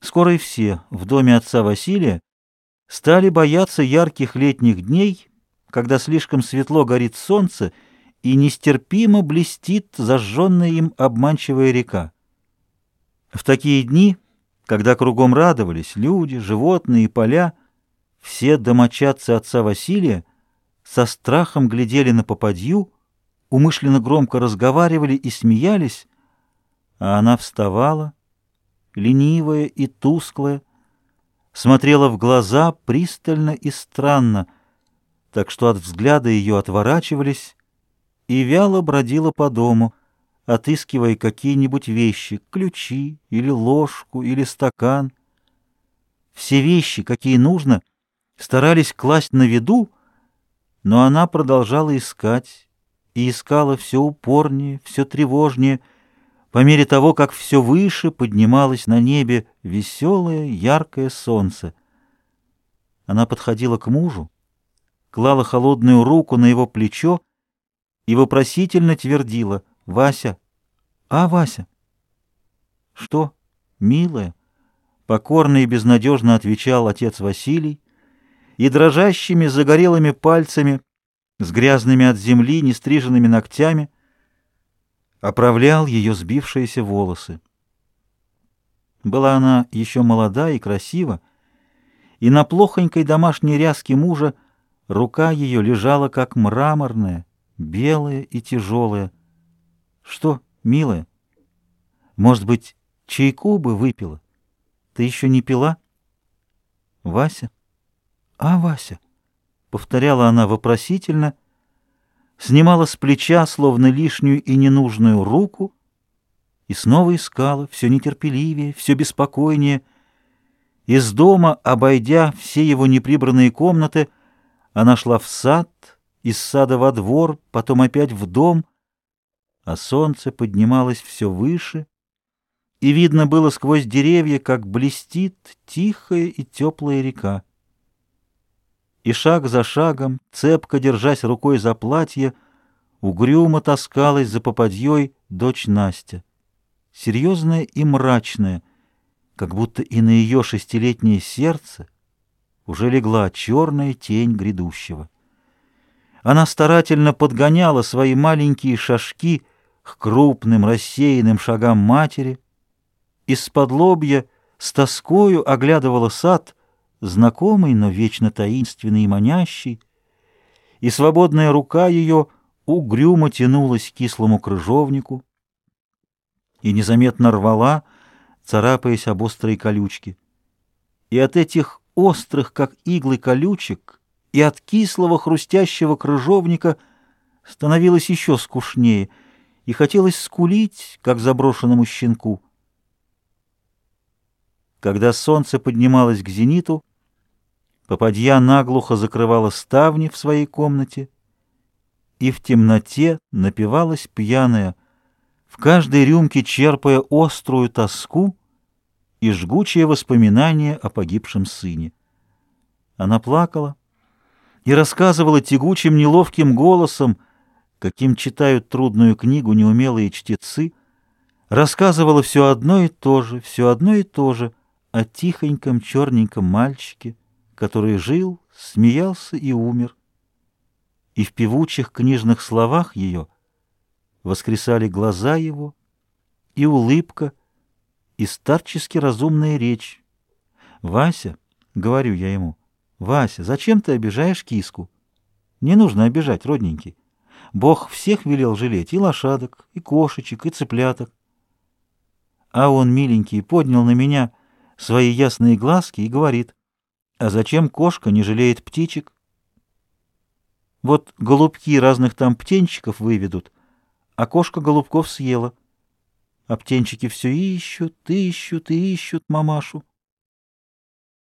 Скоро и все в доме отца Василия стали бояться ярких летних дней, когда слишком светло горит солнце и нестерпимо блестит зажженная им обманчивая река. В такие дни, когда кругом радовались люди, животные и поля, все домочадцы отца Василия со страхом глядели на попадью, умышленно громко разговаривали и смеялись, а она вставала, ленивая и тусклая, смотрела в глаза пристально и странно, так что от взгляда ее отворачивались, и вяло бродила по дому, отыскивая какие-нибудь вещи, ключи или ложку или стакан. Все вещи, какие нужно, старались класть на виду, но она продолжала искать, и искала все упорнее, все тревожнее, по мере того, как все выше поднималось на небе веселое, яркое солнце. Она подходила к мужу, клала холодную руку на его плечо и вопросительно твердила «Вася! А, Вася!» «Что, милая?» — покорно и безнадежно отвечал отец Василий, и дрожащими загорелыми пальцами, с грязными от земли, нестриженными ногтями — оправлял ее сбившиеся волосы. Была она еще молода и красива, и на плохонькой домашней ряске мужа рука ее лежала как мраморная, белая и тяжелая. Что, милая, может быть, чайку бы выпила? Ты еще не пила? Вася? А, Вася? — повторяла она вопросительно — снимала с плеча словно лишнюю и ненужную руку и снова искала, все нетерпеливее, все беспокойнее. Из дома, обойдя все его неприбранные комнаты, она шла в сад, из сада во двор, потом опять в дом, а солнце поднималось все выше, и видно было сквозь деревья, как блестит тихая и теплая река и шаг за шагом, цепко держась рукой за платье, угрюмо таскалась за попадьей дочь Настя. Серьезная и мрачная, как будто и на ее шестилетнее сердце уже легла черная тень грядущего. Она старательно подгоняла свои маленькие шажки к крупным рассеянным шагам матери, из-под лобья с тоскою оглядывала сад — знакомый, но вечно таинственный и манящий, и свободная рука ее угрюмо тянулась к кислому крыжовнику и незаметно рвала, царапаясь об острые колючки. И от этих острых, как иглы колючек, и от кислого хрустящего крыжовника становилось еще скучнее, и хотелось скулить, как заброшенному щенку. Когда солнце поднималось к зениту, Попадья наглухо закрывала ставни в своей комнате и в темноте напивалась пьяная, в каждой рюмке черпая острую тоску и жгучее воспоминание о погибшем сыне. Она плакала и рассказывала тягучим неловким голосом, каким читают трудную книгу неумелые чтецы, рассказывала все одно и то же, все одно и то же о тихоньком черненьком мальчике, который жил, смеялся и умер. И в певучих книжных словах ее воскресали глаза его, и улыбка, и старчески разумная речь. «Вася», — говорю я ему, — «Вася, зачем ты обижаешь киску? Не нужно обижать, родненький. Бог всех велел жалеть, и лошадок, и кошечек, и цыпляток. А он, миленький, поднял на меня свои ясные глазки и говорит, а зачем кошка не жалеет птичек? Вот голубки разных там птенчиков выведут, а кошка голубков съела. А птенчики все ищут, ищут и ищут мамашу.